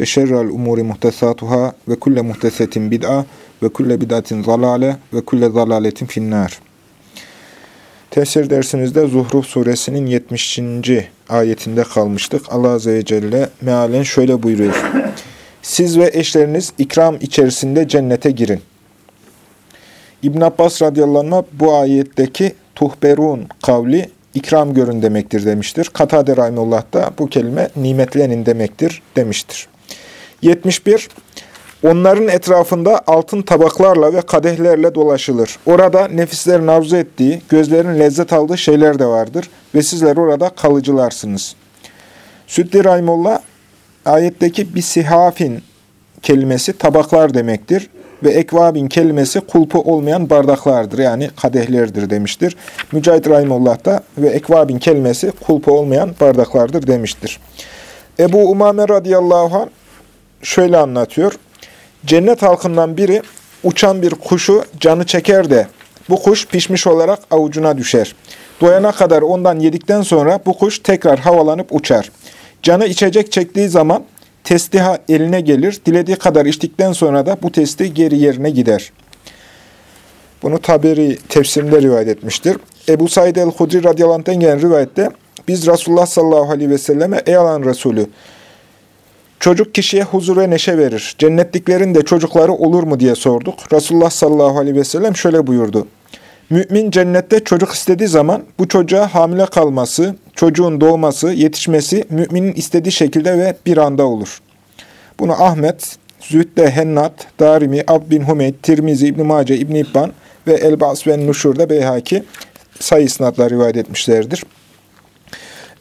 ve şerrel umuri muhtesatuhâ ve kulle muhtesetin bid'a ve kulle bid'atin zalale ve kulle zalaletin finnâr. Tefsir dersimizde Zuhruf suresinin 70. ayetinde kalmıştık. Allah Azze ve Celle mealen şöyle buyuruyor. Siz ve eşleriniz ikram içerisinde cennete girin. İbn Abbas radıyallahu anh bu ayetteki tuhberun kavli ikram görün demektir demiştir. Katade Rahimullah da bu kelime nimetlenin demektir demiştir. 71. Onların etrafında altın tabaklarla ve kadehlerle dolaşılır. Orada nefislerin arzu ettiği, gözlerin lezzet aldığı şeyler de vardır ve sizler orada kalıcılarsınız. Süddi Rahimullah, ayetteki bisihafin kelimesi tabaklar demektir ve ekvabin kelimesi kulpu olmayan bardaklardır yani kadehlerdir demiştir. Mücahit Rahimullah da ve ekvabin kelimesi kulpu olmayan bardaklardır demiştir. Ebu Umame radıyallahu anh şöyle anlatıyor. Cennet halkından biri uçan bir kuşu canı çeker de bu kuş pişmiş olarak avucuna düşer. Doyana kadar ondan yedikten sonra bu kuş tekrar havalanıp uçar. Canı içecek çektiği zaman testiha eline gelir. Dilediği kadar içtikten sonra da bu testi geri yerine gider. Bunu Taberi tefsirinde rivayet etmiştir. Ebu Said el-Hudri radıyallahu anh'ten gelen rivayette biz Resulullah sallallahu aleyhi ve selleme ey Allah'ın Resulü çocuk kişiye huzur ve neşe verir. Cennetliklerin de çocukları olur mu diye sorduk. Resulullah sallallahu aleyhi ve sellem şöyle buyurdu. Mümin cennette çocuk istediği zaman bu çocuğa hamile kalması, çocuğun doğması, yetişmesi müminin istediği şekilde ve bir anda olur. Bunu Ahmet, Zühd'de Hennat, Darimi, Ab bin Humeyd, Tirmizi, İbn-i Mace, İbn-i İbban ve Elbas ve Nuşur'da Beyhaki sayı rivayet etmişlerdir.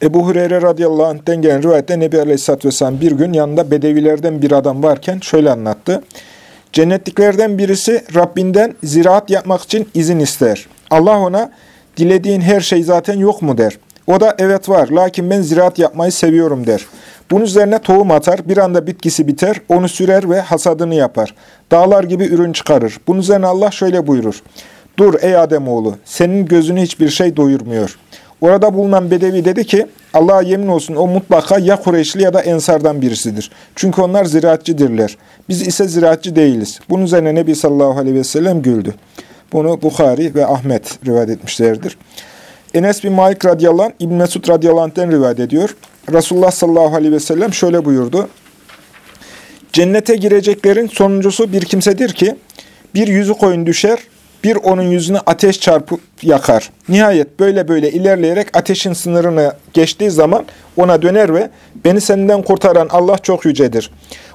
Ebu Hureyre radıyallahu anh'den gelen rivayette Nebi Aleyhisselatü Vesselam bir gün yanında bedevilerden bir adam varken şöyle anlattı. Cennetliklerden birisi Rabbinden ziraat yapmak için izin ister. Allah ona dilediğin her şey zaten yok mu der. O da evet var lakin ben ziraat yapmayı seviyorum der. Bunun üzerine tohum atar, bir anda bitkisi biter, onu sürer ve hasadını yapar. Dağlar gibi ürün çıkarır. Bunun üzerine Allah şöyle buyurur. Dur ey Ademoğlu, senin gözünü hiçbir şey doyurmuyor. Orada bulunan Bedevi dedi ki, Allah'a yemin olsun o mutlaka ya Kureyşli ya da Ensardan birisidir. Çünkü onlar ziraatçidirler. Biz ise ziraatçı değiliz. Bunun üzerine Nebi sallallahu aleyhi ve sellem güldü. Bunu Bukhari ve Ahmet rivayet etmişlerdir. Enes bin Malik radıyallahu anh, İbn Mesud radıyallahu rivayet ediyor. Resulullah sallallahu aleyhi ve sellem şöyle buyurdu. Cennete gireceklerin sonuncusu bir kimsedir ki, bir yüzü koyun düşer, bir onun yüzüne ateş çarpıp yakar. Nihayet böyle böyle ilerleyerek ateşin sınırını geçtiği zaman ona döner ve beni senden kurtaran Allah çok yücedir.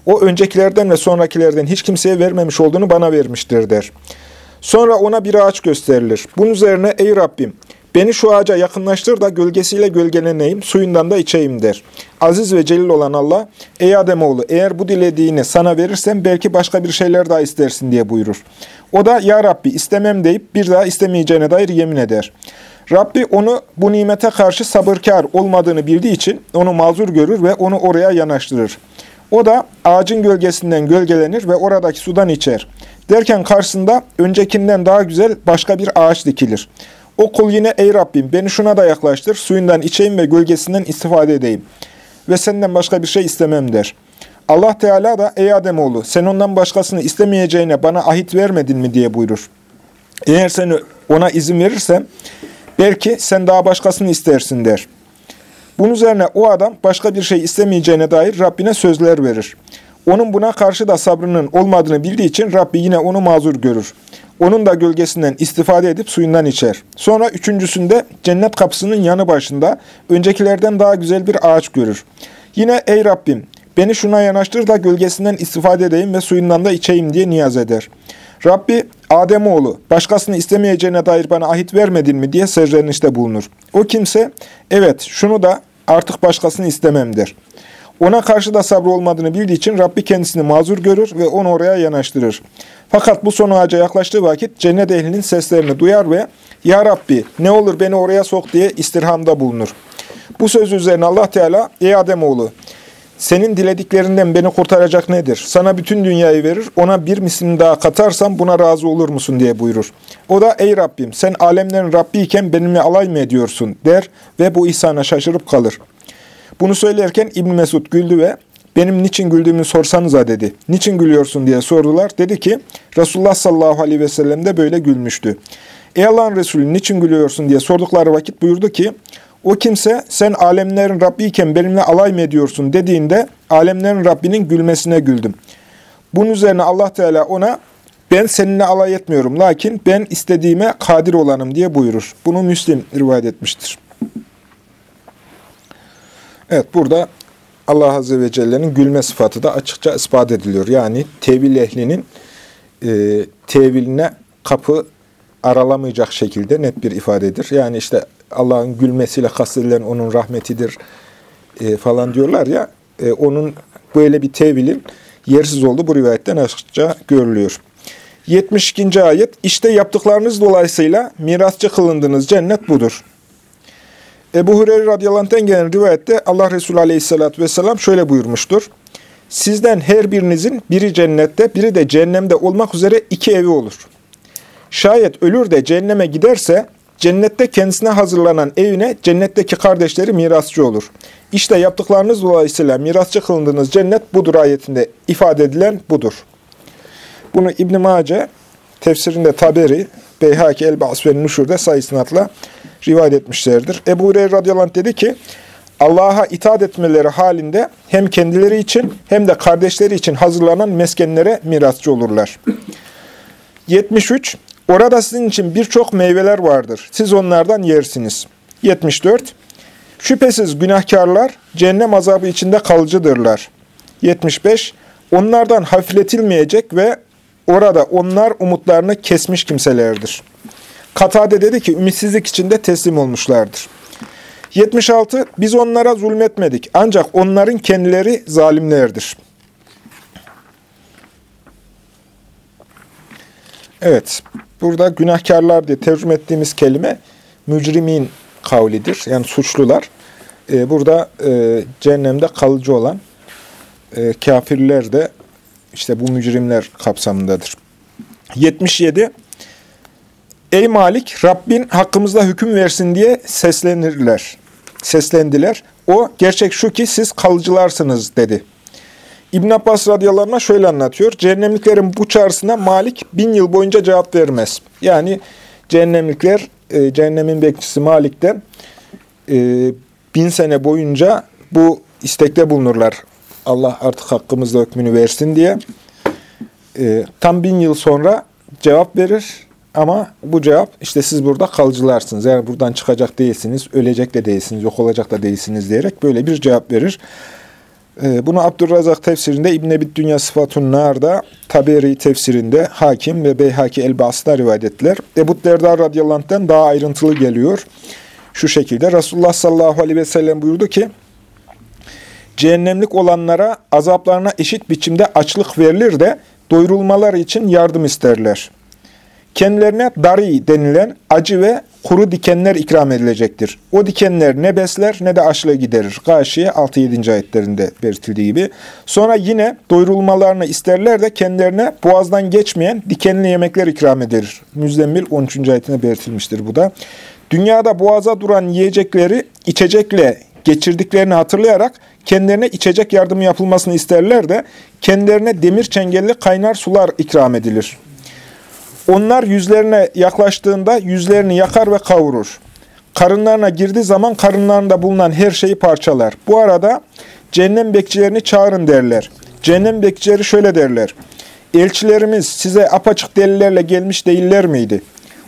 O öncekilerden ve sonrakilerden hiç kimseye vermemiş olduğunu bana vermiştir der. Sonra ona bir ağaç gösterilir. Bunun üzerine ey Rabbim beni şu ağaca yakınlaştır da gölgesiyle gölgeleneyim, suyundan da içeyim der. Aziz ve celil olan Allah, ey Ademoğlu eğer bu dilediğini sana verirsem belki başka bir şeyler daha istersin diye buyurur. O da ya Rabbi istemem deyip bir daha istemeyeceğine dair yemin eder. Rabbi onu bu nimete karşı sabırkar olmadığını bildiği için onu mazur görür ve onu oraya yanaştırır. O da ağacın gölgesinden gölgelenir ve oradaki sudan içer. Derken karşısında öncekinden daha güzel başka bir ağaç dikilir. O kul yine ey Rabbim beni şuna da yaklaştır, suyundan içeyim ve gölgesinden istifade edeyim. Ve senden başka bir şey istemem der. Allah Teala da ey Ademoğlu sen ondan başkasını istemeyeceğine bana ahit vermedin mi diye buyurur. Eğer seni ona izin verirsem belki sen daha başkasını istersin der. Bunun üzerine o adam başka bir şey istemeyeceğine dair Rabbine sözler verir. Onun buna karşı da sabrının olmadığını bildiği için Rabbi yine onu mazur görür. Onun da gölgesinden istifade edip suyundan içer. Sonra üçüncüsünde cennet kapısının yanı başında öncekilerden daha güzel bir ağaç görür. Yine ey Rabbim beni şuna yanaştır da gölgesinden istifade edeyim ve suyundan da içeyim diye niyaz eder. Rabbi Ademoğlu başkasını istemeyeceğine dair bana ahit vermedin mi diye serzenişte bulunur. O kimse evet şunu da artık başkasını istemem der. Ona karşı da sabrı olmadığını bildiği için Rabbi kendisini mazur görür ve onu oraya yanaştırır. Fakat bu son ağaca yaklaştığı vakit cennet ehlinin seslerini duyar ve ''Ya Rabbi ne olur beni oraya sok'' diye istirhamda bulunur. Bu söz üzerine Allah Teala ''Ey Ademoğlu senin dilediklerinden beni kurtaracak nedir? Sana bütün dünyayı verir, ona bir mislini daha katarsam buna razı olur musun diye buyurur. O da ey Rabbim sen alemlerin Rabbi iken benimle alay mı ediyorsun der ve bu ihsana şaşırıp kalır. Bunu söylerken İbn Mesud güldü ve benim niçin güldüğümü sorsanıza dedi. Niçin gülüyorsun diye sordular. Dedi ki Resulullah sallallahu aleyhi ve sellem de böyle gülmüştü. Ey Allah'ın Resulü niçin gülüyorsun diye sordukları vakit buyurdu ki o kimse sen alemlerin Rabbi iken benimle alay mı ediyorsun dediğinde alemlerin Rabbinin gülmesine güldüm. Bunun üzerine Allah Teala ona ben seninle alay etmiyorum lakin ben istediğime kadir olanım diye buyurur. Bunu Müslim rivayet etmiştir. Evet burada Allah Azze ve Celle'nin gülme sıfatı da açıkça ispat ediliyor. Yani tevil ehlinin e, teviline kapı aralamayacak şekilde net bir ifadedir. Yani işte Allah'ın gülmesiyle kastedilen onun rahmetidir e, falan diyorlar ya, e, onun böyle bir tevilin yersiz olduğu bu rivayetten açıkça görülüyor. 72. ayet, işte yaptıklarınız dolayısıyla mirasçı kılındığınız cennet budur. Ebu Hureyre radıyallahu anh'ten gelen rivayette Allah Resulü aleyhissalatü vesselam şöyle buyurmuştur. Sizden her birinizin biri cennette, biri de cehennemde olmak üzere iki evi olur. Şayet ölür de cehenneme giderse, cennette kendisine hazırlanan evine cennetteki kardeşleri mirasçı olur. İşte yaptıklarınız dolayısıyla mirasçı kılındığınız cennet budur ayetinde ifade edilen budur. Bunu İbn-i Mace, tefsirinde Taberi, Beyhaki El-Ba'as ve Nuşur'da sayısınatla rivayet etmişlerdir. Ebu Hureyre radıyallahu dedi ki, Allah'a itaat etmeleri halinde hem kendileri için hem de kardeşleri için hazırlanan meskenlere mirasçı olurlar. 73. Orada sizin için birçok meyveler vardır. Siz onlardan yersiniz. 74. Şüphesiz günahkarlar cehennem azabı içinde kalıcıdırlar. 75. Onlardan hafifletilmeyecek ve orada onlar umutlarını kesmiş kimselerdir. Katade dedi ki ümitsizlik içinde teslim olmuşlardır. 76. Biz onlara zulmetmedik ancak onların kendileri zalimlerdir. Evet, burada günahkarlar diye tercüme ettiğimiz kelime mücrimin kavlidir. Yani suçlular. Ee, burada e, cehennemde kalıcı olan e, kafirler de işte bu mücrimler kapsamındadır. 77. Ey Malik, Rabbin hakkımızda hüküm versin diye seslenirler. Seslendiler. O, gerçek şu ki siz kalıcılarsınız dedi. İbn Abbas radıyallahu anh şöyle anlatıyor. Cehennemliklerin bu çağrısına Malik bin yıl boyunca cevap vermez. Yani cehennemlikler, e, cehennemin bekçisi Malik'ten e, bin sene boyunca bu istekte bulunurlar. Allah artık hakkımızda hükmünü versin diye. E, tam bin yıl sonra cevap verir. Ama bu cevap işte siz burada kalıcılarsınız. Yani buradan çıkacak değilsiniz, ölecek de değilsiniz, yok olacak da değilsiniz diyerek böyle bir cevap verir. Ee, bunu Abdurrazak tefsirinde İbn-i Ebid Dünya Sıfatun Nar'da, Taberi tefsirinde Hakim ve Beyhaki El-Bas'da rivayet ettiler. Ebu Derda radıyallahu anh'ten daha ayrıntılı geliyor. Şu şekilde Resulullah sallallahu aleyhi ve sellem buyurdu ki, Cehennemlik olanlara azaplarına eşit biçimde açlık verilir de doyurulmaları için yardım isterler. Kendilerine dari denilen acı ve kuru dikenler ikram edilecektir. O dikenler ne besler ne de açlığı giderir. Gâşiye 6-7. ayetlerinde belirtildiği gibi. Sonra yine doyurulmalarını isterler de kendilerine boğazdan geçmeyen dikenli yemekler ikram edilir. Müzdemmil 13. ayetinde belirtilmiştir bu da. Dünyada boğaza duran yiyecekleri içecekle geçirdiklerini hatırlayarak kendilerine içecek yardımı yapılmasını isterler de kendilerine demir çengelli kaynar sular ikram edilir. Onlar yüzlerine yaklaştığında yüzlerini yakar ve kavurur. Karınlarına girdiği zaman karınlarında bulunan her şeyi parçalar. Bu arada cehennem bekçilerini çağırın derler. Cehennem bekçileri şöyle derler. Elçilerimiz size apaçık delillerle gelmiş değiller miydi?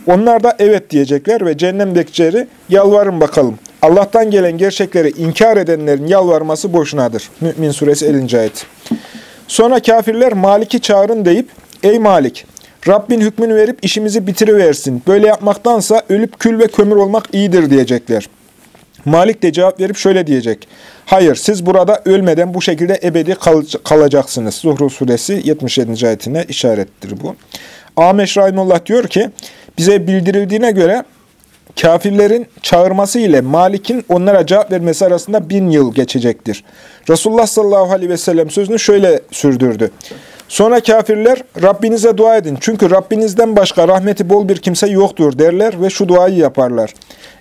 Onlar da evet diyecekler ve cehennem bekçileri yalvarın bakalım. Allah'tan gelen gerçekleri inkar edenlerin yalvarması boşunadır. Mü'min suresi 50. ayet. Sonra kafirler Malik'i çağırın deyip, ey Malik Rabbin hükmünü verip işimizi bitiriversin. Böyle yapmaktansa ölüp kül ve kömür olmak iyidir diyecekler. Malik de cevap verip şöyle diyecek. Hayır siz burada ölmeden bu şekilde ebedi kal kalacaksınız. Zuhru suresi 77. ayetine işarettir bu. Ameş Rahimullah diyor ki bize bildirildiğine göre kafirlerin çağırması ile Malik'in onlara cevap vermesi arasında bin yıl geçecektir. Resulullah sallallahu aleyhi ve sellem sözünü şöyle sürdürdü. Sonra kafirler Rabbinize dua edin çünkü Rabbinizden başka rahmeti bol bir kimse yoktur derler ve şu duayı yaparlar.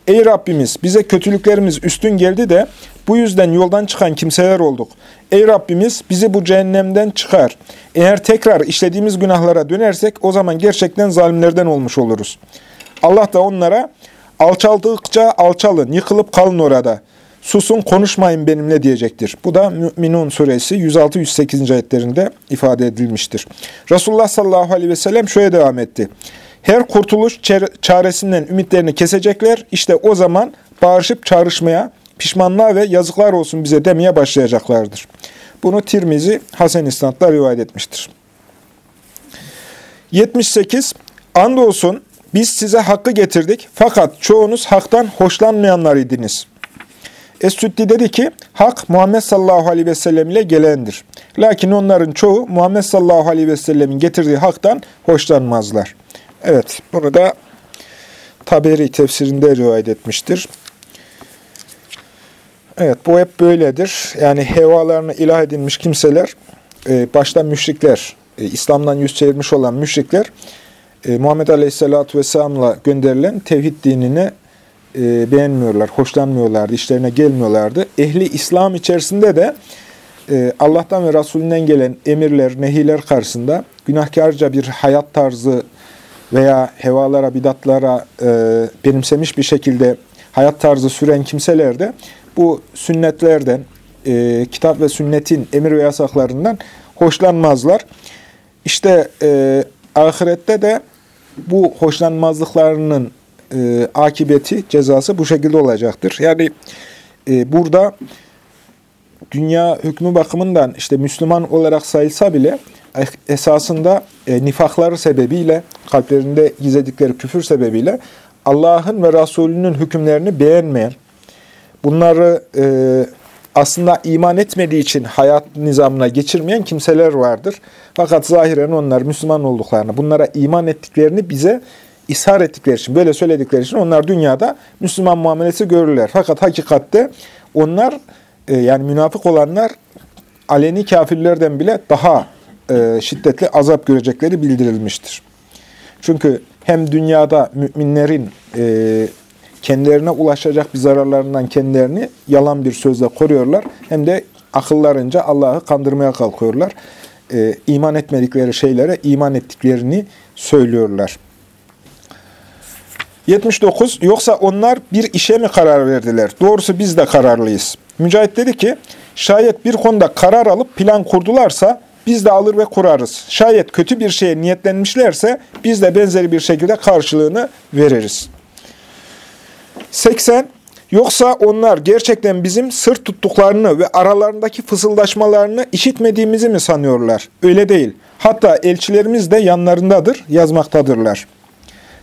Ey Rabbimiz bize kötülüklerimiz üstün geldi de bu yüzden yoldan çıkan kimseler olduk. Ey Rabbimiz bizi bu cehennemden çıkar. Eğer tekrar işlediğimiz günahlara dönersek o zaman gerçekten zalimlerden olmuş oluruz. Allah da onlara alçaldıkça alçalın, yıkılıp kalın orada. Susun konuşmayın benimle diyecektir. Bu da Mü'minun suresi 106-108. ayetlerinde ifade edilmiştir. Resulullah sallallahu aleyhi ve sellem şöyle devam etti. Her kurtuluş çaresinden ümitlerini kesecekler. İşte o zaman bağırışıp çağrışmaya, pişmanlığa ve yazıklar olsun bize demeye başlayacaklardır. Bunu Tirmizi Hasan İsnat'la rivayet etmiştir. 78. Andolsun biz size hakkı getirdik fakat çoğunuz haktan hoşlanmayanlar idiniz. Es-Süddi dedi ki, hak Muhammed sallallahu aleyhi ve sellem ile gelendir. Lakin onların çoğu Muhammed sallallahu aleyhi ve sellemin getirdiği haktan hoşlanmazlar. Evet, bunu da Taberi tefsirinde rivayet etmiştir. Evet, bu hep böyledir. Yani hevalarını ilah edinmiş kimseler, e, başta müşrikler, e, İslam'dan yüz çevirmiş olan müşrikler, e, Muhammed Aleyhisselatü Vesselam'la gönderilen tevhid dinine e, beğenmiyorlar, hoşlanmıyorlardı, işlerine gelmiyorlardı. Ehli İslam içerisinde de e, Allah'tan ve Resulünden gelen emirler, nehiler karşısında günahkarca bir hayat tarzı veya hevalara, bidatlara e, benimsemiş bir şekilde hayat tarzı süren kimseler de bu sünnetlerden, e, kitap ve sünnetin emir ve yasaklarından hoşlanmazlar. İşte ahirette de bu hoşlanmazlıklarının e, akibeti, cezası bu şekilde olacaktır. Yani e, burada dünya hükmü bakımından işte Müslüman olarak sayılsa bile esasında e, nifakları sebebiyle, kalplerinde gizledikleri küfür sebebiyle Allah'ın ve Resulünün hükümlerini beğenmeyen, bunları e, aslında iman etmediği için hayat nizamına geçirmeyen kimseler vardır. Fakat zahiren onlar Müslüman olduklarını, bunlara iman ettiklerini bize ishar ettikleri için, böyle söyledikleri için onlar dünyada Müslüman muamelesi görürler. Fakat hakikatte onlar, e, yani münafık olanlar aleni kafirlerden bile daha e, şiddetli azap görecekleri bildirilmiştir. Çünkü hem dünyada müminlerin e, kendilerine ulaşacak bir zararlarından kendilerini yalan bir sözle koruyorlar. Hem de akıllarınca Allah'ı kandırmaya kalkıyorlar. E, iman etmedikleri şeylere iman ettiklerini söylüyorlar. 79. Yoksa onlar bir işe mi karar verdiler? Doğrusu biz de kararlıyız. Mücahit dedi ki, şayet bir konuda karar alıp plan kurdularsa biz de alır ve kurarız. Şayet kötü bir şeye niyetlenmişlerse biz de benzeri bir şekilde karşılığını veririz. 80. Yoksa onlar gerçekten bizim sırt tuttuklarını ve aralarındaki fısıldaşmalarını işitmediğimizi mi sanıyorlar? Öyle değil. Hatta elçilerimiz de yanlarındadır, yazmaktadırlar.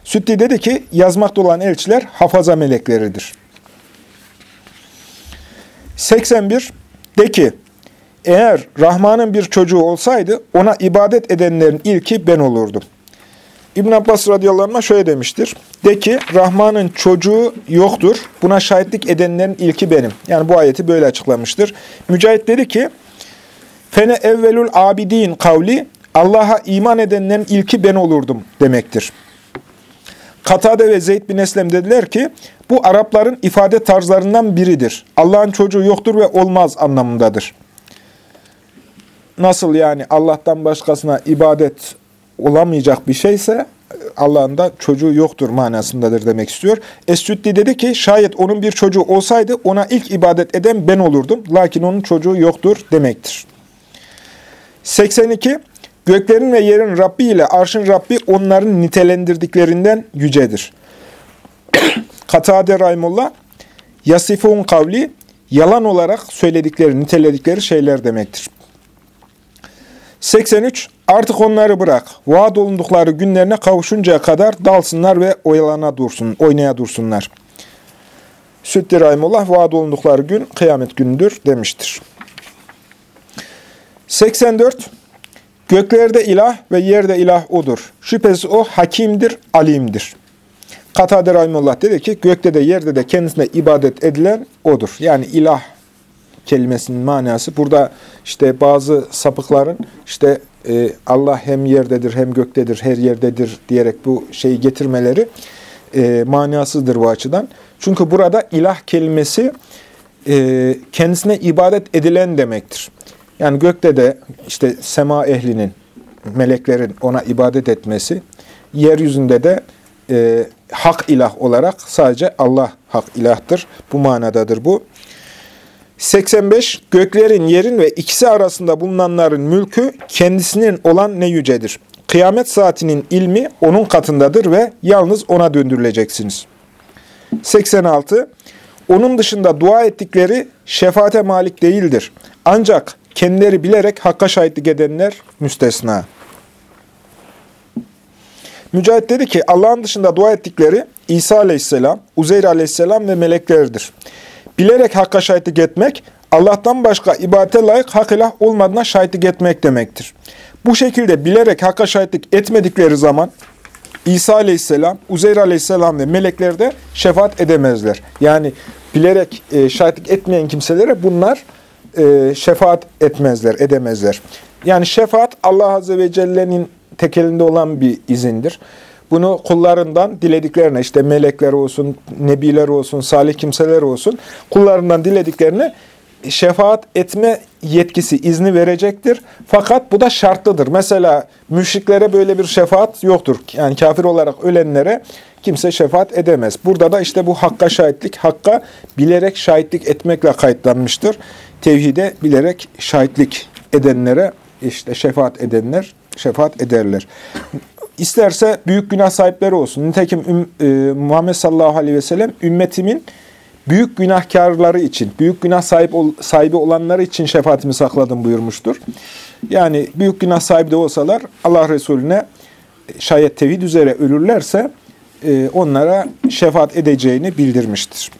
Sütti dedi ki, yazmakta olan elçiler hafaza melekleridir. 81. De ki, eğer Rahman'ın bir çocuğu olsaydı ona ibadet edenlerin ilki ben olurdum. İbn Abbas radıyallahu anh şöyle demiştir. De ki Rahman'ın çocuğu yoktur. Buna şahitlik edenlerin ilki benim. Yani bu ayeti böyle açıklamıştır. Mücahit dedi ki Fene evvelül abidin kavli Allah'a iman edenlerin ilki ben olurdum demektir. Katade ve Zeyd bin Eslem dediler ki, bu Arapların ifade tarzlarından biridir. Allah'ın çocuğu yoktur ve olmaz anlamındadır. Nasıl yani Allah'tan başkasına ibadet olamayacak bir şeyse, Allah'ın da çocuğu yoktur manasındadır demek istiyor. Es-Süddi dedi ki, şayet onun bir çocuğu olsaydı ona ilk ibadet eden ben olurdum. Lakin onun çocuğu yoktur demektir. 82. Göklerin ve yerin Rabbi ile arşın Rabbi onların nitelendirdiklerinden yücedir. Katade Rahimullah, Yasifun kavli, yalan olarak söyledikleri, niteledikleri şeyler demektir. 83. Artık onları bırak. Vaat olundukları günlerine kavuşuncaya kadar dalsınlar ve oyalana dursun, oynaya dursunlar. Süddi Rahimullah vaad olundukları gün kıyamet günüdür demiştir. 84. Göklerde ilah ve yerde ilah odur. Şüphesiz o hakimdir, alimdir. Katadır Rahimullah dedi ki gökte de yerde de kendisine ibadet edilen odur. Yani ilah kelimesinin manası. Burada işte bazı sapıkların işte e, Allah hem yerdedir hem göktedir, her yerdedir diyerek bu şeyi getirmeleri e, manasızdır bu açıdan. Çünkü burada ilah kelimesi e, kendisine ibadet edilen demektir. Yani gökte de işte sema ehlinin, meleklerin ona ibadet etmesi, yeryüzünde de e, hak ilah olarak sadece Allah hak ilahtır. Bu manadadır bu. 85. Göklerin, yerin ve ikisi arasında bulunanların mülkü kendisinin olan ne yücedir. Kıyamet saatinin ilmi onun katındadır ve yalnız ona döndürüleceksiniz. 86. Onun dışında dua ettikleri şefaate malik değildir. Ancak kendileri bilerek hakka şahitlik edenler müstesna. Mücahit dedi ki Allah'ın dışında dua ettikleri İsa aleyhisselam, Uzeyr aleyhisselam ve meleklerdir. Bilerek hakka şahitlik etmek, Allah'tan başka ibadete layık hak ilah olmadığına şahitlik etmek demektir. Bu şekilde bilerek hakka şahitlik etmedikleri zaman İsa aleyhisselam, Uzeyr aleyhisselam ve melekler de şefaat edemezler. Yani bilerek e, şahitlik etmeyen kimselere bunlar e, şefaat etmezler, edemezler. Yani şefaat Allah Azze ve Celle'nin tekelinde olan bir izindir. Bunu kullarından dilediklerine, işte melekler olsun, nebiler olsun, salih kimseler olsun, kullarından dilediklerine şefaat etme yetkisi, izni verecektir. Fakat bu da şartlıdır. Mesela müşriklere böyle bir şefaat yoktur. Yani kafir olarak ölenlere kimse şefaat edemez. Burada da işte bu hakka şahitlik, hakka bilerek şahitlik etmekle kayıtlanmıştır. Tevhide bilerek şahitlik edenlere işte şefaat edenler şefaat ederler. İsterse büyük günah sahipleri olsun. Nitekim e, Muhammed sallallahu aleyhi ve sellem ümmetimin büyük günahkarları için, büyük günah sahip ol, sahibi olanları için şefaatimi sakladım buyurmuştur. Yani büyük günah sahibi de olsalar Allah Resulüne şayet tevhid üzere ölürlerse e, onlara şefaat edeceğini bildirmiştir.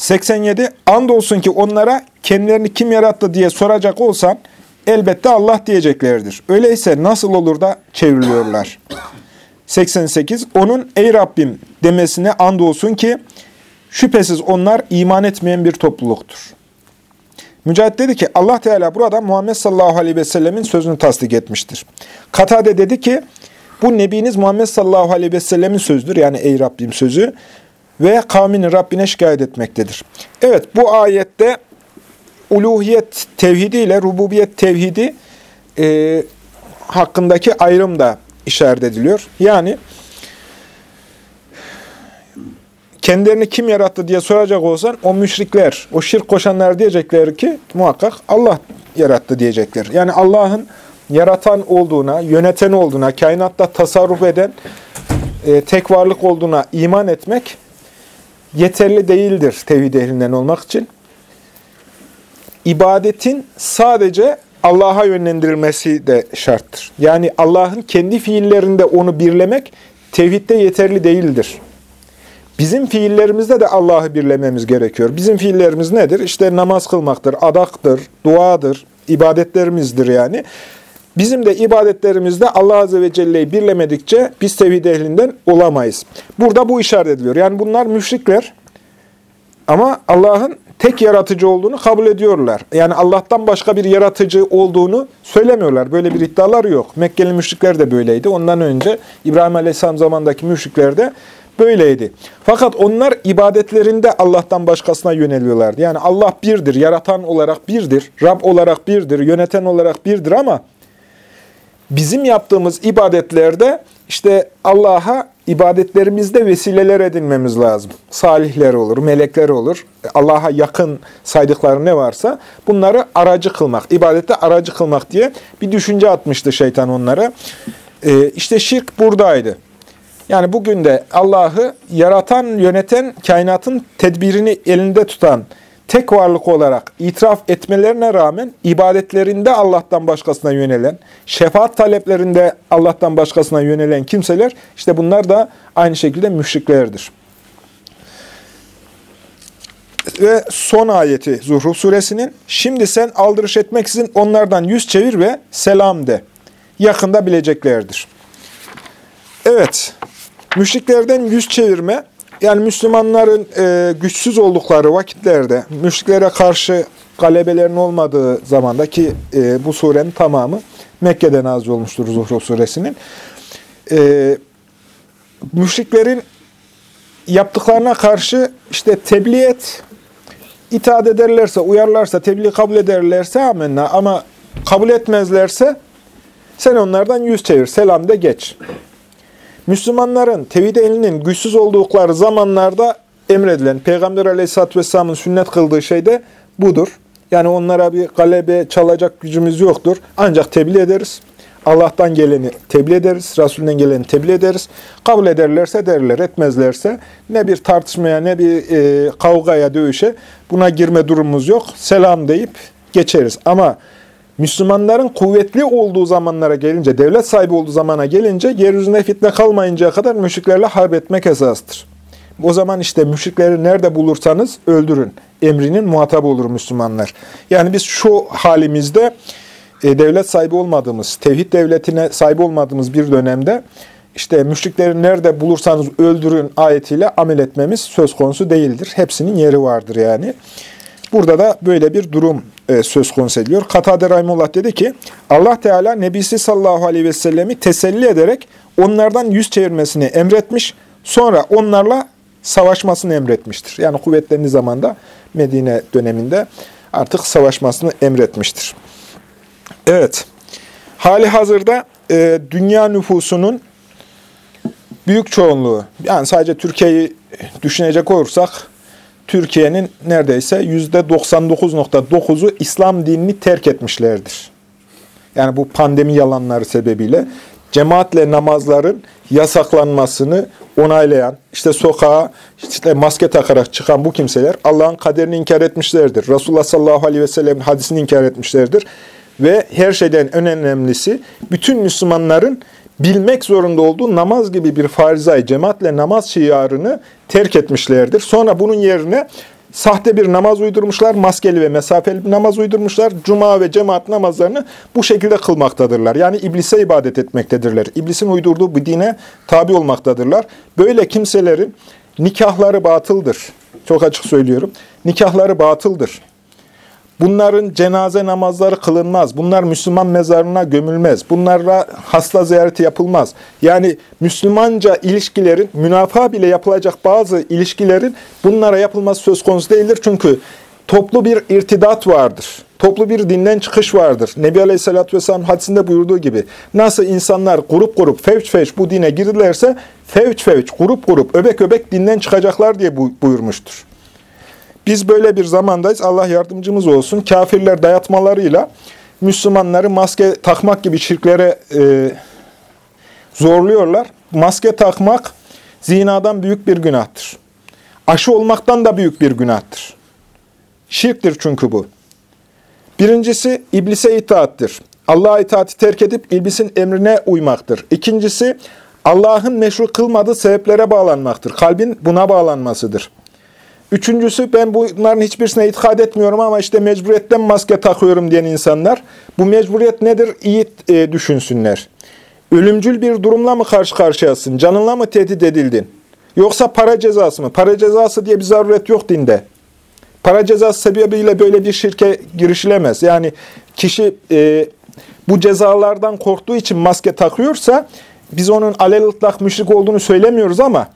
87. Andolsun ki onlara kendilerini kim yarattı diye soracak olsan elbette Allah diyeceklerdir. Öyleyse nasıl olur da çevriliyorlar? 88. Onun ey Rabbim demesine andolsun ki şüphesiz onlar iman etmeyen bir topluluktur. Mücahit dedi ki Allah Teala burada Muhammed sallallahu aleyhi ve sellemin sözünü tasdik etmiştir. Katade dedi ki bu Nebiniz Muhammed sallallahu aleyhi ve sellemin sözüdür. Yani ey Rabbim sözü ve kavmini Rabbine şikayet etmektedir. Evet bu ayette uluhiyet tevhidi ile rububiyet tevhidi e, hakkındaki ayrım da işaret ediliyor. Yani kendilerini kim yarattı diye soracak olsan o müşrikler, o şirk koşanlar diyecekler ki muhakkak Allah yarattı diyecekler. Yani Allah'ın yaratan olduğuna, yöneten olduğuna, kainatta tasarruf eden e, tek varlık olduğuna iman etmek yeterli değildir tevhid ehlinden olmak için ibadetin sadece Allah'a yönlendirilmesi de şarttır. Yani Allah'ın kendi fiillerinde onu birlemek tevhidde yeterli değildir. Bizim fiillerimizde de Allah'ı birlememiz gerekiyor. Bizim fiillerimiz nedir? İşte namaz kılmaktır, adaktır, duadır, ibadetlerimizdir yani. Bizim de ibadetlerimizde Allah Azze ve Celle'yi birlemedikçe biz tevhid ehlinden olamayız. Burada bu işaret ediliyor. Yani bunlar müşrikler ama Allah'ın tek yaratıcı olduğunu kabul ediyorlar. Yani Allah'tan başka bir yaratıcı olduğunu söylemiyorlar. Böyle bir iddialar yok. Mekkeli müşrikler de böyleydi. Ondan önce İbrahim Aleyhisselam zamandaki müşrikler de böyleydi. Fakat onlar ibadetlerinde Allah'tan başkasına yöneliyorlardı. Yani Allah birdir, yaratan olarak birdir, Rab olarak birdir, yöneten olarak birdir ama bizim yaptığımız ibadetlerde işte Allah'a ibadetlerimizde vesileler edinmemiz lazım. Salihler olur, melekler olur. Allah'a yakın saydıkları ne varsa bunları aracı kılmak, ibadette aracı kılmak diye bir düşünce atmıştı şeytan onlara. Ee, işte şirk buradaydı. Yani bugün de Allah'ı yaratan, yöneten, kainatın tedbirini elinde tutan, tek varlık olarak itiraf etmelerine rağmen ibadetlerinde Allah'tan başkasına yönelen, şefaat taleplerinde Allah'tan başkasına yönelen kimseler, işte bunlar da aynı şekilde müşriklerdir. ve son ayeti Zuhruf suresinin. Şimdi sen aldırış etmeksizin onlardan yüz çevir ve selam de. Yakında bileceklerdir. Evet, müşriklerden yüz çevirme, yani Müslümanların e, güçsüz oldukları vakitlerde, müşriklere karşı galebelerin olmadığı zamanda ki e, bu surenin tamamı Mekke'de nazil olmuştur Zuhruf suresinin. E, müşriklerin yaptıklarına karşı işte tebliğ et, itaat ederlerse, uyarlarsa, tebliğ kabul ederlerse amenna ama kabul etmezlerse sen onlardan yüz çevir, selam de geç. Müslümanların tevhid elinin güçsüz oldukları zamanlarda emredilen, Peygamber aleyhisselatü vesselamın sünnet kıldığı şey de budur. Yani onlara bir galebe çalacak gücümüz yoktur. Ancak tebliğ ederiz. Allah'tan geleni tebliğ ederiz, Resulünden geleni tebliğ ederiz. Kabul ederlerse derler, etmezlerse ne bir tartışmaya ne bir e, kavgaya, dövüşe buna girme durumumuz yok. Selam deyip geçeriz. Ama Müslümanların kuvvetli olduğu zamanlara gelince, devlet sahibi olduğu zamana gelince yeryüzünde fitne kalmayıncaya kadar müşriklerle harp etmek esastır. O zaman işte müşrikleri nerede bulursanız öldürün. Emrinin muhatabı olur Müslümanlar. Yani biz şu halimizde e, devlet sahibi olmadığımız, tevhid devletine sahip olmadığımız bir dönemde işte müşrikleri nerede bulursanız öldürün ayetiyle amel etmemiz söz konusu değildir. Hepsinin yeri vardır yani. Burada da böyle bir durum e, söz konusu ediliyor. Katade Rahimullah dedi ki, Allah Teala Nebisi sallallahu aleyhi ve sellemi teselli ederek onlardan yüz çevirmesini emretmiş, sonra onlarla savaşmasını emretmiştir. Yani kuvvetlendiği zamanda Medine döneminde artık savaşmasını emretmiştir. Evet, hali hazırda e, dünya nüfusunun büyük çoğunluğu, yani sadece Türkiye'yi düşünecek olursak, Türkiye'nin neredeyse %99.9'u İslam dinini terk etmişlerdir. Yani bu pandemi yalanları sebebiyle cemaatle namazların yasaklanmasını onaylayan, işte sokağa işte maske takarak çıkan bu kimseler Allah'ın kaderini inkar etmişlerdir. Resulullah sallallahu aleyhi ve sellem'in hadisini inkar etmişlerdir. Ve her şeyden en önemlisi bütün Müslümanların bilmek zorunda olduğu namaz gibi bir farizayı, cemaatle namaz şiarını terk etmişlerdir. Sonra bunun yerine sahte bir namaz uydurmuşlar, maskeli ve mesafeli bir namaz uydurmuşlar. Cuma ve cemaat namazlarını bu şekilde kılmaktadırlar. Yani iblise ibadet etmektedirler. İblisin uydurduğu bu dine tabi olmaktadırlar. Böyle kimselerin nikahları batıldır. Çok açık söylüyorum. Nikahları batıldır. Bunların cenaze namazları kılınmaz. Bunlar Müslüman mezarına gömülmez. Bunlarla hasta ziyareti yapılmaz. Yani Müslümanca ilişkilerin, münafaa bile yapılacak bazı ilişkilerin bunlara yapılması söz konusu değildir. Çünkü toplu bir irtidat vardır. Toplu bir dinden çıkış vardır. Nebi Aleyhisselatü Vesselam hadisinde buyurduğu gibi nasıl insanlar grup grup, fevç fevç bu dine girdilerse fevç fevç, grup grup, öbek öbek dinden çıkacaklar diye buyurmuştur. Biz böyle bir zamandayız. Allah yardımcımız olsun. Kafirler dayatmalarıyla Müslümanları maske takmak gibi şirklere e, zorluyorlar. Maske takmak zinadan büyük bir günahtır. Aşı olmaktan da büyük bir günahtır. Şirktir çünkü bu. Birincisi iblise itaattir. Allah'a itaati terk edip iblisin emrine uymaktır. İkincisi Allah'ın meşru kılmadığı sebeplere bağlanmaktır. Kalbin buna bağlanmasıdır. Üçüncüsü ben bunların hiçbirisine itikad etmiyorum ama işte mecburiyetten maske takıyorum diyen insanlar. Bu mecburiyet nedir? İyi e, düşünsünler. Ölümcül bir durumla mı karşı karşıyasın? Canınla mı tehdit edildin? Yoksa para cezası mı? Para cezası diye bir zaruret yok dinde. Para cezası sebebiyle böyle bir şirke girişilemez. Yani kişi e, bu cezalardan korktuğu için maske takıyorsa biz onun alel müşrik olduğunu söylemiyoruz ama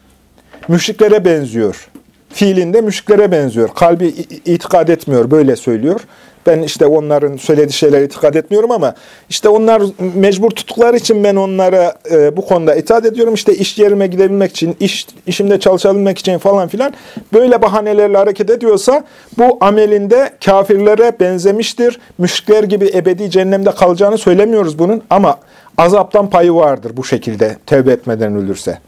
müşriklere benziyor fiilinde müşriklere benziyor. Kalbi itikad etmiyor, böyle söylüyor. Ben işte onların söylediği şeylere itikad etmiyorum ama işte onlar mecbur tuttukları için ben onlara e, bu konuda itaat ediyorum. İşte iş yerime gidebilmek için, iş, işimde çalışabilmek için falan filan böyle bahanelerle hareket ediyorsa bu amelinde kafirlere benzemiştir. Müşrikler gibi ebedi cehennemde kalacağını söylemiyoruz bunun ama azaptan payı vardır bu şekilde tevbe etmeden ölürse.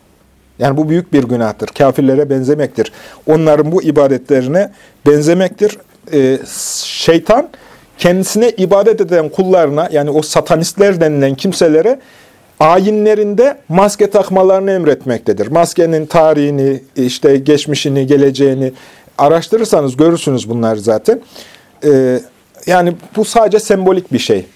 Yani bu büyük bir günahtır. Kafirlere benzemektir. Onların bu ibadetlerine benzemektir. Ee, şeytan kendisine ibadet eden kullarına yani o satanistler denilen kimselere ayinlerinde maske takmalarını emretmektedir. Maskenin tarihini, işte geçmişini, geleceğini, araştırırsanız görürsünüz bunları zaten. E, yani bu sadece sembolik bir şey.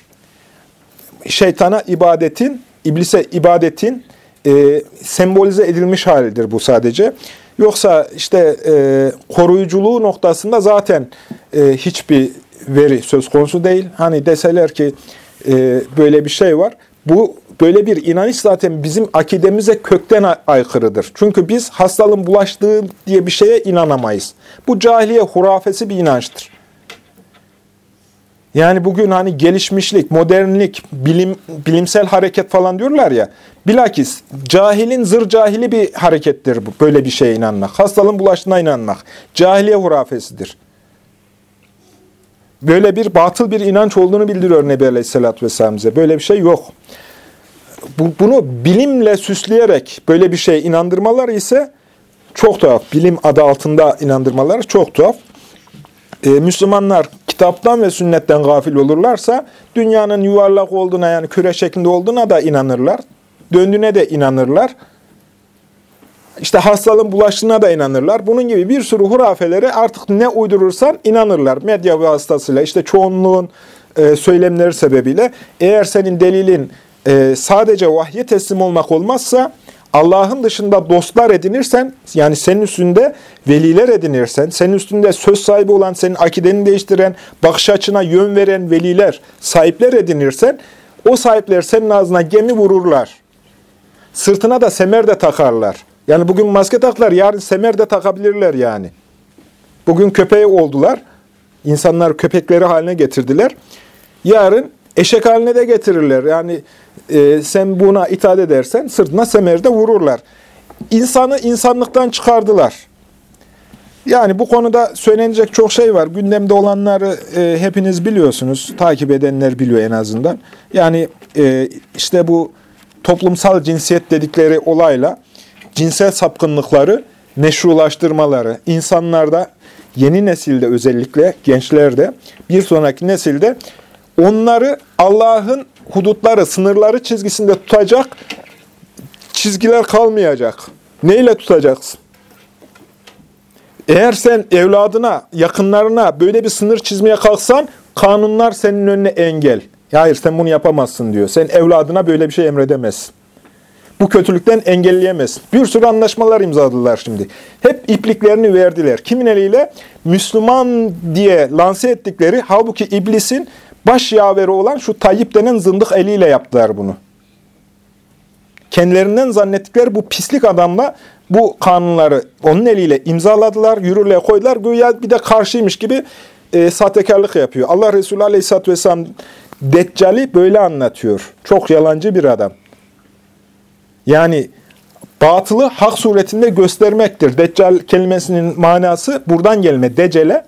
Şeytana ibadetin, iblise ibadetin e, sembolize edilmiş halidir bu sadece. Yoksa işte e, koruyuculuğu noktasında zaten e, hiçbir veri söz konusu değil. Hani deseler ki e, böyle bir şey var. Bu böyle bir inanış zaten bizim akidemize kökten aykırıdır. Çünkü biz hastalığın bulaştığı diye bir şeye inanamayız. Bu cahiliye hurafesi bir inançtır. Yani bugün hani gelişmişlik, modernlik, bilim, bilimsel hareket falan diyorlar ya. Bilakis cahilin zır cahili bir harekettir bu. Böyle bir şeye inanmak. Hastalığın bulaştığına inanmak. Cahiliye hurafesidir. Böyle bir batıl bir inanç olduğunu bildiriyor Nebi Aleyhisselatü Vesselam bize. Böyle bir şey yok. Bu, bunu bilimle süsleyerek böyle bir şey inandırmalar ise çok tuhaf. Bilim adı altında inandırmalar çok tuhaf. Ee, Müslümanlar kitaptan ve sünnetten gafil olurlarsa dünyanın yuvarlak olduğuna yani küre şeklinde olduğuna da inanırlar. Döndüğüne de inanırlar. İşte hastalığın bulaştığına da inanırlar. Bunun gibi bir sürü hurafeleri artık ne uydurursan inanırlar. Medya vasıtasıyla işte çoğunluğun e, söylemleri sebebiyle eğer senin delilin e, sadece vahye teslim olmak olmazsa Allah'ın dışında dostlar edinirsen, yani senin üstünde veliler edinirsen, senin üstünde söz sahibi olan, senin akideni değiştiren, bakış açına yön veren veliler, sahipler edinirsen, o sahipler senin ağzına gemi vururlar. Sırtına da semer de takarlar. Yani bugün maske taklar, yarın semer de takabilirler yani. Bugün köpeği oldular. İnsanlar köpekleri haline getirdiler. Yarın eşek haline de getirirler. Yani e, sen buna itaat edersen sırtına semerde vururlar. İnsanı insanlıktan çıkardılar. Yani bu konuda söylenecek çok şey var. Gündemde olanları e, hepiniz biliyorsunuz. Takip edenler biliyor en azından. Yani e, işte bu toplumsal cinsiyet dedikleri olayla cinsel sapkınlıkları meşrulaştırmaları, insanlarda, yeni nesilde özellikle gençlerde, bir sonraki nesilde onları Allah'ın hudutları, sınırları çizgisinde tutacak çizgiler kalmayacak. Neyle tutacaksın? Eğer sen evladına, yakınlarına böyle bir sınır çizmeye kalksan, kanunlar senin önüne engel. Hayır sen bunu yapamazsın diyor. Sen evladına böyle bir şey emredemezsin. Bu kötülükten engelleyemez. Bir sürü anlaşmalar imzaladılar şimdi. Hep ipliklerini verdiler. Kimin eliyle? Müslüman diye lanse ettikleri, halbuki iblisin baş yaveri olan şu Tayyip denen zındık eliyle yaptılar bunu. Kendilerinden zannettikleri bu pislik adamla bu kanunları onun eliyle imzaladılar, yürürlüğe koydular. Güya bir de karşıymış gibi e, sahtekarlık yapıyor. Allah Resulü Aleyhisselatü Vesselam Deccali böyle anlatıyor. Çok yalancı bir adam. Yani batılı hak suretinde göstermektir. Deccal kelimesinin manası buradan gelme. Decele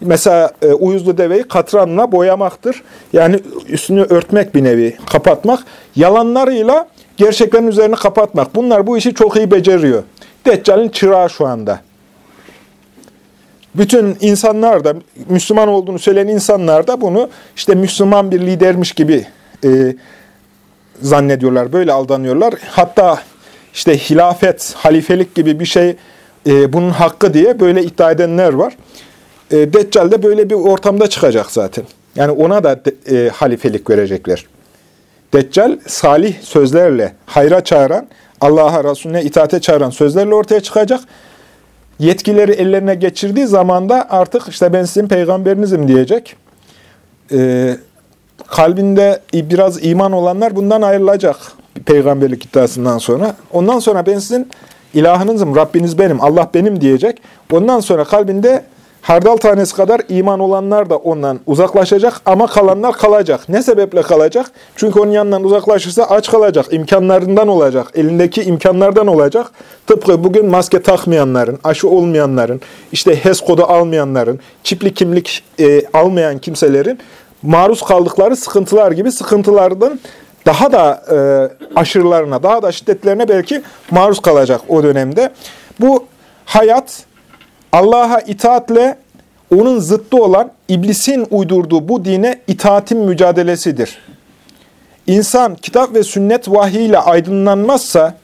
mesela e, uyuzlu deveyi katranla boyamaktır. Yani üstünü örtmek bir nevi, kapatmak. Yalanlarıyla gerçeklerin üzerine kapatmak. Bunlar bu işi çok iyi beceriyor. Deccal'in çırağı şu anda. Bütün insanlar da, Müslüman olduğunu söyleyen insanlar da bunu işte Müslüman bir lidermiş gibi e, zannediyorlar, böyle aldanıyorlar. Hatta işte hilafet, halifelik gibi bir şey e, bunun hakkı diye böyle iddia edenler var. E, Deccal de böyle bir ortamda çıkacak zaten. Yani ona da e, halifelik verecekler. Deccal salih sözlerle hayra çağıran, Allah'a, Resulüne itaate çağıran sözlerle ortaya çıkacak. Yetkileri ellerine geçirdiği zaman da artık işte ben sizin peygamberinizim diyecek. Ee, kalbinde biraz iman olanlar bundan ayrılacak peygamberlik iddiasından sonra. Ondan sonra ben sizin ilahınızım, Rabbiniz benim, Allah benim diyecek. Ondan sonra kalbinde hardal tanesi kadar iman olanlar da ondan uzaklaşacak ama kalanlar kalacak. Ne sebeple kalacak? Çünkü onun yanından uzaklaşırsa aç kalacak, imkanlarından olacak, elindeki imkanlardan olacak. Tıpkı bugün maske takmayanların, aşı olmayanların, işte HES kodu almayanların, çipli kimlik e, almayan kimselerin maruz kaldıkları sıkıntılar gibi sıkıntılardan daha da e, aşırılarına, daha da şiddetlerine belki maruz kalacak o dönemde. Bu hayat Allah'a itaatle onun zıttı olan iblisin uydurduğu bu dine itaatin mücadelesidir. İnsan kitap ve sünnet vahiyle aydınlanmazsa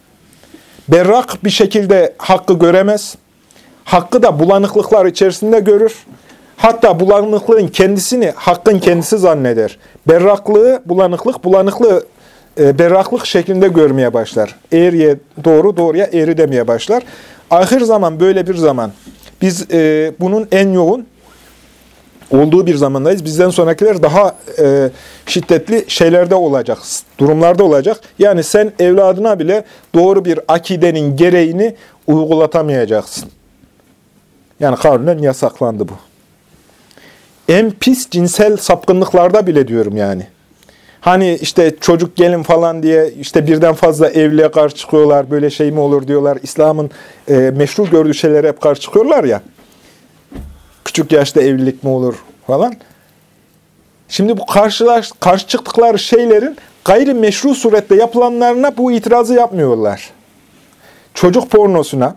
berrak bir şekilde hakkı göremez. hakkı da bulanıklıklar içerisinde görür. Hatta bulanıklığın kendisini hakkın kendisi zanneder. Berraklığı, bulanıklık, bulanıklığı e, berraklık şeklinde görmeye başlar. Eğriye doğru, doğruya eğri demeye başlar. Ahir zaman böyle bir zaman. Biz e, bunun en yoğun olduğu bir zamandayız. Bizden sonrakiler daha e, şiddetli şeylerde olacak, durumlarda olacak. Yani sen evladına bile doğru bir akidenin gereğini uygulatamayacaksın. Yani kanunen yasaklandı bu. En pis cinsel sapkınlıklarda bile diyorum yani. Hani işte çocuk gelin falan diye işte birden fazla evliliğe karşı çıkıyorlar, böyle şey mi olur diyorlar. İslam'ın e, meşru gördüğü şeylere hep karşı çıkıyorlar ya. Küçük yaşta evlilik mi olur falan. Şimdi bu karşılaş, karşı çıktıkları şeylerin gayri meşru surette yapılanlarına bu itirazı yapmıyorlar. Çocuk pornosuna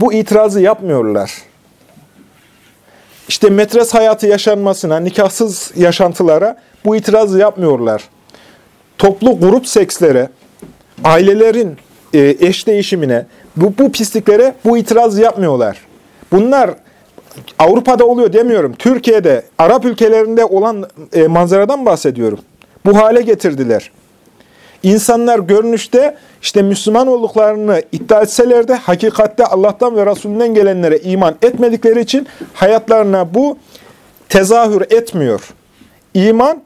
bu itirazı yapmıyorlar. İşte metres hayatı yaşanmasına, nikahsız yaşantılara bu itirazı yapmıyorlar. Toplu grup sekslere, ailelerin e, eş değişimine, bu, bu pisliklere bu itiraz yapmıyorlar. Bunlar Avrupa'da oluyor demiyorum. Türkiye'de, Arap ülkelerinde olan e, manzaradan bahsediyorum. Bu hale getirdiler. İnsanlar görünüşte işte Müslüman olduklarını iddia etseler de hakikatte Allah'tan ve Resulünden gelenlere iman etmedikleri için hayatlarına bu tezahür etmiyor. İman,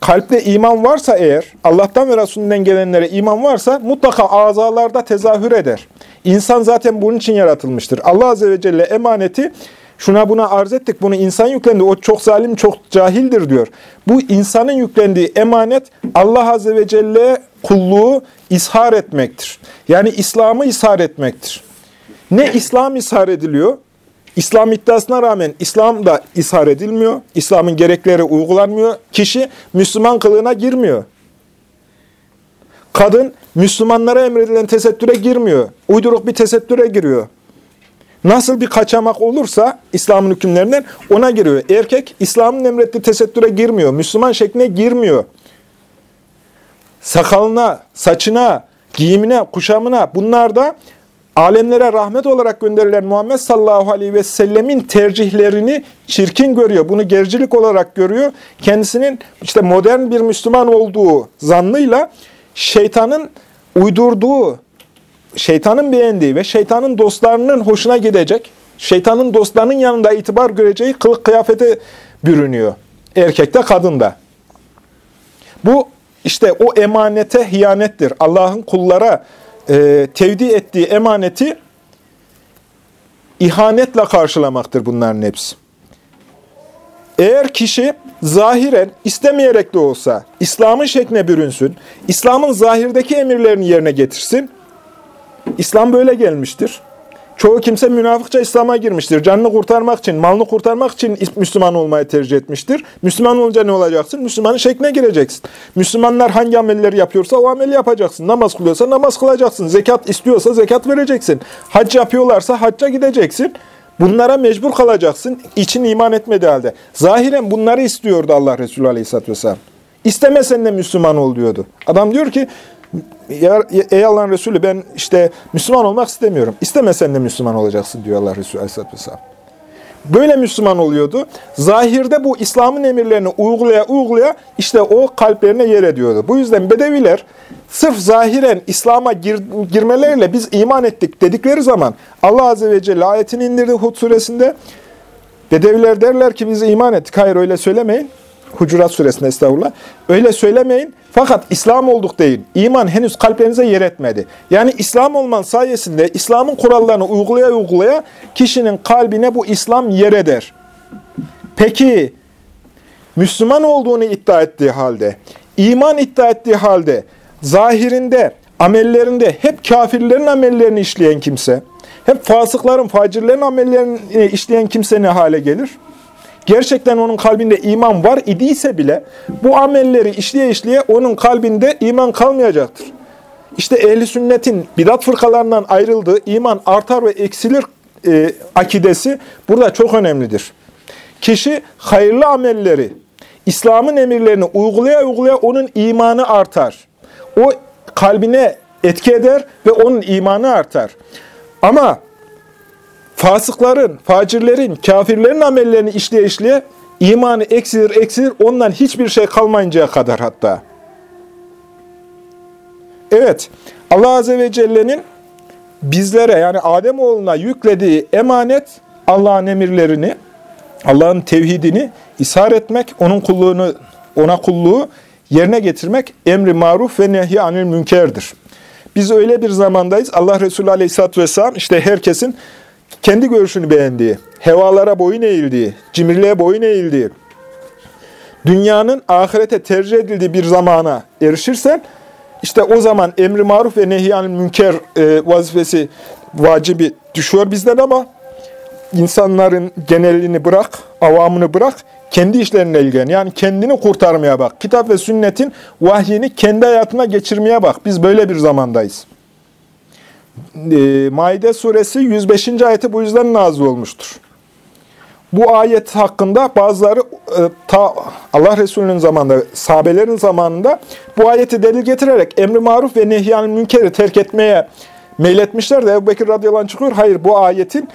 kalpte iman varsa eğer, Allah'tan ve Resulünden gelenlere iman varsa mutlaka azalarda tezahür eder. İnsan zaten bunun için yaratılmıştır. Allah Azze ve Celle emaneti şuna buna arz ettik, bunu insan yüklendi, o çok zalim, çok cahildir diyor. Bu insanın yüklendiği emanet Allah Azze ve Celle kulluğu ishar etmektir. Yani İslam'ı ishar etmektir. Ne İslam ishar ediliyor? İslam iddiasına rağmen İslam da ishar edilmiyor. İslam'ın gerekleri uygulanmıyor. Kişi Müslüman kılığına girmiyor. Kadın Müslümanlara emredilen tesettüre girmiyor. Uyduruk bir tesettüre giriyor. Nasıl bir kaçamak olursa İslam'ın hükümlerinden ona giriyor. Erkek İslam'ın emrettiği tesettüre girmiyor. Müslüman şekline girmiyor. Sakalına, saçına, giyimine, kuşamına bunlar da alemlere rahmet olarak gönderilen Muhammed sallallahu aleyhi ve sellemin tercihlerini çirkin görüyor. Bunu gericilik olarak görüyor. Kendisinin işte modern bir Müslüman olduğu zannıyla şeytanın uydurduğu, şeytanın beğendiği ve şeytanın dostlarının hoşuna gidecek, şeytanın dostlarının yanında itibar göreceği kılık kıyafete bürünüyor. Erkekte, kadında. Bu işte o emanete hiyanettir. Allah'ın kullara e, tevdi ettiği emaneti ihanetle karşılamaktır bunların hepsi. Eğer kişi zahiren istemeyerek de olsa İslam'ın şekline bürünsün, İslam'ın zahirdeki emirlerini yerine getirsin, İslam böyle gelmiştir. Çoğu kimse münafıkça İslam'a girmiştir. Canını kurtarmak için, malını kurtarmak için Müslüman olmayı tercih etmiştir. Müslüman olunca ne olacaksın? Müslümanın şekline gireceksin. Müslümanlar hangi amelleri yapıyorsa o ameli yapacaksın. Namaz kılıyorsa namaz kılacaksın. Zekat istiyorsa zekat vereceksin. Hac yapıyorlarsa hacca gideceksin. Bunlara mecbur kalacaksın. İçin iman etmediği halde. Zahiren bunları istiyordu Allah Resulü Aleyhisselatü Vesselam. İstemesen de Müslüman ol diyordu. Adam diyor ki ey Allah'ın Resulü ben işte Müslüman olmak istemiyorum. İstemesen de Müslüman olacaksın diyor Allah Resulü Aleyhisselatü Vesselam. Böyle Müslüman oluyordu. Zahirde bu İslam'ın emirlerini uygulaya uygulaya işte o kalplerine yer ediyordu. Bu yüzden Bedeviler sırf zahiren İslam'a gir, girmeleriyle biz iman ettik dedikleri zaman Allah Azze ve Celle ayetini indirdi Hud suresinde. Bedeviler derler ki biz iman ettik. Hayır öyle söylemeyin. Hucurat suresinde estağfurullah. Öyle söylemeyin. Fakat İslam olduk değil. İman henüz kalplerinize yer etmedi. Yani İslam olman sayesinde İslam'ın kurallarını uygulaya uygulaya kişinin kalbine bu İslam yer eder. Peki Müslüman olduğunu iddia ettiği halde, iman iddia ettiği halde, zahirinde, amellerinde hep kafirlerin amellerini işleyen kimse, hep fasıkların, facirlerin amellerini işleyen kimse ne hale gelir? Gerçekten onun kalbinde iman var idiyse bile bu amelleri işleye işleye onun kalbinde iman kalmayacaktır. İşte ehli sünnetin bidat fırkalarından ayrıldığı iman artar ve eksilir e, akidesi burada çok önemlidir. Kişi hayırlı amelleri, İslam'ın emirlerini uygulaya uygulaya onun imanı artar. O kalbine etki eder ve onun imanı artar. Ama fasıkların, facirlerin, kafirlerin amellerini işleye işleye imanı eksilir eksilir ondan hiçbir şey kalmayıncaya kadar hatta. Evet, Allah Azze ve Celle'nin bizlere yani Ademoğluna yüklediği emanet Allah'ın emirlerini, Allah'ın tevhidini ishar etmek, onun kulluğunu, ona kulluğu yerine getirmek emri maruf ve nehy anil münkerdir. Biz öyle bir zamandayız. Allah Resulü Aleyhisselatü Vesselam işte herkesin kendi görüşünü beğendiği, hevalara boyun eğildiği, cimriliğe boyun eğildiği, dünyanın ahirete tercih edildiği bir zamana erişirsen, işte o zaman emri maruf ve nehyanil münker e, vazifesi vacibi düşüyor bizden ama insanların genelini bırak, avamını bırak, kendi işlerine ilgilen. Yani kendini kurtarmaya bak. Kitap ve sünnetin vahyini kendi hayatına geçirmeye bak. Biz böyle bir zamandayız. E, Maide suresi 105. ayeti bu yüzden nazil olmuştur. Bu ayet hakkında bazıları e, ta Allah Resulü'nün zamanında, sahabelerin zamanında bu ayeti delil getirerek emri maruf ve nehyan münkeri terk etmeye meyletmişler de Ebu Bekir radıyallahu çıkıyor. Hayır bu ayetin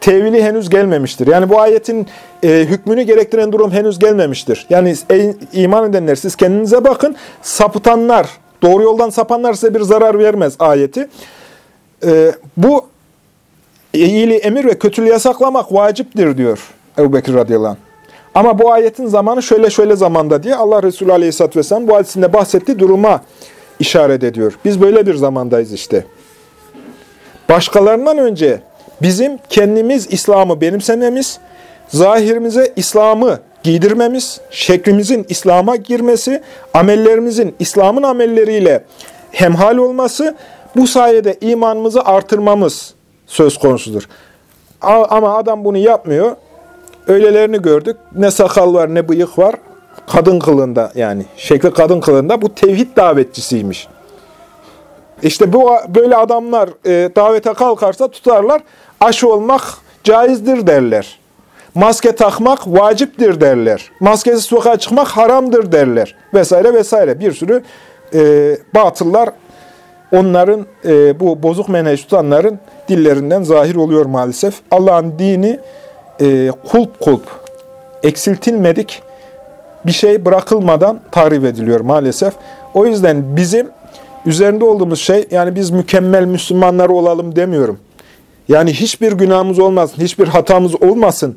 tevili henüz gelmemiştir. Yani bu ayetin e, hükmünü gerektiren durum henüz gelmemiştir. Yani ey, iman edenler siz kendinize bakın. Sapıtanlar, doğru yoldan sapanlar size bir zarar vermez ayeti. E, bu iyiliği emir ve kötülüğü yasaklamak vaciptir diyor Ebu Bekir radıyallahu anh. Ama bu ayetin zamanı şöyle şöyle zamanda diye Allah Resulü aleyhisselatü vesselam bu hadisinde bahsettiği duruma işaret ediyor. Biz böyle bir zamandayız işte. Başkalarından önce bizim kendimiz İslam'ı benimsememiz, zahirimize İslam'ı giydirmemiz, şeklimizin İslam'a girmesi, amellerimizin İslam'ın amelleriyle hemhal olması, bu sayede imanımızı artırmamız söz konusudur. Ama adam bunu yapmıyor. Öylelerini gördük. Ne sakal var ne bıyık var. Kadın kılında yani. Şekli kadın kılında. Bu tevhid davetçisiymiş. İşte bu böyle adamlar e, davete kalkarsa tutarlar. Aşı olmak caizdir derler. Maske takmak vaciptir derler. Maskesiz sokağa çıkmak haramdır derler. Vesaire vesaire. Bir sürü e, batıllar onların e, bu bozuk menheç tutanların dillerinden zahir oluyor maalesef. Allah'ın dini e, kulp kulp, eksiltilmedik bir şey bırakılmadan tarif ediliyor maalesef. O yüzden bizim üzerinde olduğumuz şey, yani biz mükemmel Müslümanlar olalım demiyorum. Yani hiçbir günahımız olmasın, hiçbir hatamız olmasın.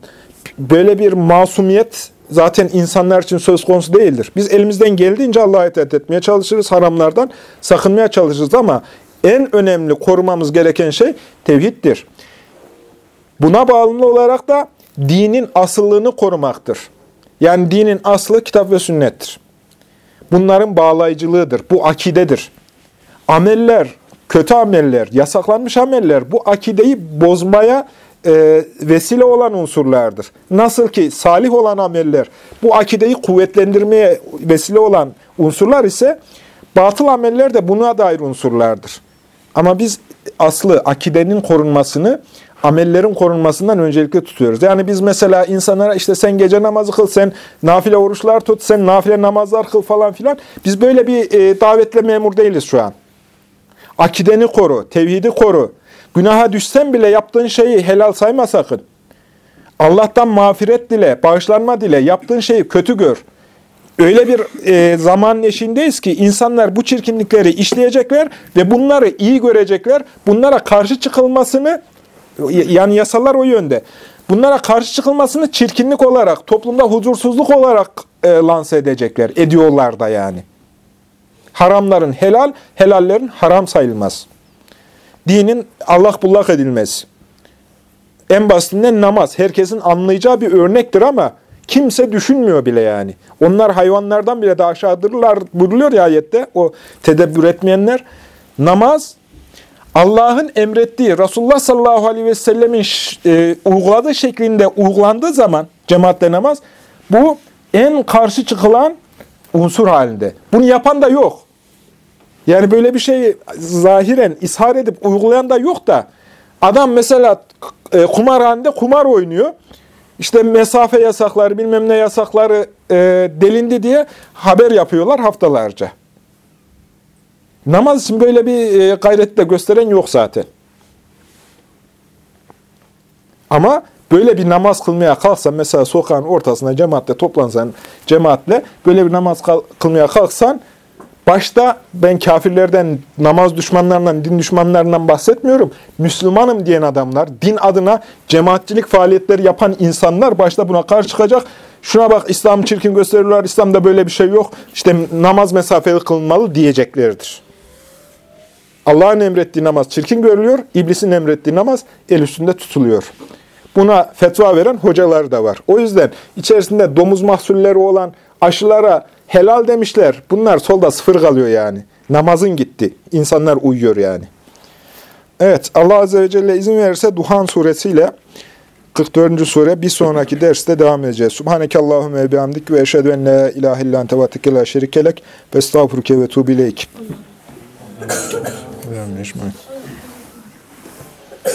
Böyle bir masumiyet zaten insanlar için söz konusu değildir. Biz elimizden geldiğince Allah'a itaat etmeye çalışırız, haramlardan sakınmaya çalışırız ama en önemli korumamız gereken şey tevhiddir. Buna bağımlı olarak da dinin asıllığını korumaktır. Yani dinin aslı kitap ve sünnettir. Bunların bağlayıcılığıdır. Bu akidedir. Ameller, kötü ameller, yasaklanmış ameller bu akideyi bozmaya e, vesile olan unsurlardır. Nasıl ki salih olan ameller bu akideyi kuvvetlendirmeye vesile olan unsurlar ise batıl ameller de buna dair unsurlardır. Ama biz aslı akidenin korunmasını amellerin korunmasından öncelikle tutuyoruz. Yani biz mesela insanlara işte sen gece namazı kıl, sen nafile oruçlar tut, sen nafile namazlar kıl falan filan. Biz böyle bir e, davetle memur değiliz şu an. Akideni koru, tevhidi koru. Günaha düşsen bile yaptığın şeyi helal sayma sakın. Allah'tan mağfiret dile, bağışlanma dile, yaptığın şeyi kötü gör. Öyle bir e, zaman eşiğindeyiz ki insanlar bu çirkinlikleri işleyecekler ve bunları iyi görecekler. Bunlara karşı çıkılmasını yani yasalar o yönde. Bunlara karşı çıkılmasını çirkinlik olarak, toplumda huzursuzluk olarak e, lanse edecekler. Ediyorlar da yani. Haramların helal, helallerin haram sayılmaz. Dinin Allah bullak edilmez. En basitinden namaz. Herkesin anlayacağı bir örnektir ama kimse düşünmüyor bile yani. Onlar hayvanlardan bile daha aşağıdırlar buyuruluyor ya ayette. O tedebbür etmeyenler. Namaz Allah'ın emrettiği, Resulullah sallallahu aleyhi ve sellemin e, uyguladığı şeklinde uygulandığı zaman cemaatle namaz, bu en karşı çıkılan unsur halinde. Bunu yapan da yok. Yani böyle bir şeyi zahiren ishar edip uygulayan da yok da, adam mesela e, kumarhanede kumar oynuyor, işte mesafe yasakları, bilmem ne yasakları e, delindi diye haber yapıyorlar haftalarca. Namaz için böyle bir e, gayret de gösteren yok zaten. Ama böyle bir namaz kılmaya kalksan, mesela sokağın ortasında cemaatle toplansan, cemaatle böyle bir namaz kılmaya kalksan, başta ben kafirlerden, namaz düşmanlarından, din düşmanlarından bahsetmiyorum. Müslümanım diyen adamlar, din adına cemaatçilik faaliyetleri yapan insanlar başta buna karşı çıkacak. Şuna bak İslam çirkin gösteriyorlar, İslam'da böyle bir şey yok. İşte namaz mesafeli kılınmalı diyeceklerdir. Allah'ın emrettiği namaz çirkin görülüyor, iblisin emrettiği namaz el üstünde tutuluyor. Buna fetva veren hocalar da var. O yüzden içerisinde domuz mahsulleri olan aşılara helal demişler. Bunlar solda sıfır kalıyor yani. Namazın gitti. İnsanlar uyuyor yani. Evet, Allah Azze ve Celle izin verirse Duhan suresiyle 44. sure bir sonraki derste devam edeceğiz. Subhaneke Allahümme bihamdik ve eşhedü en la ilahe illan tevatike la şerikelek ve estağfurke ve tuğbileyk. Mecmuin.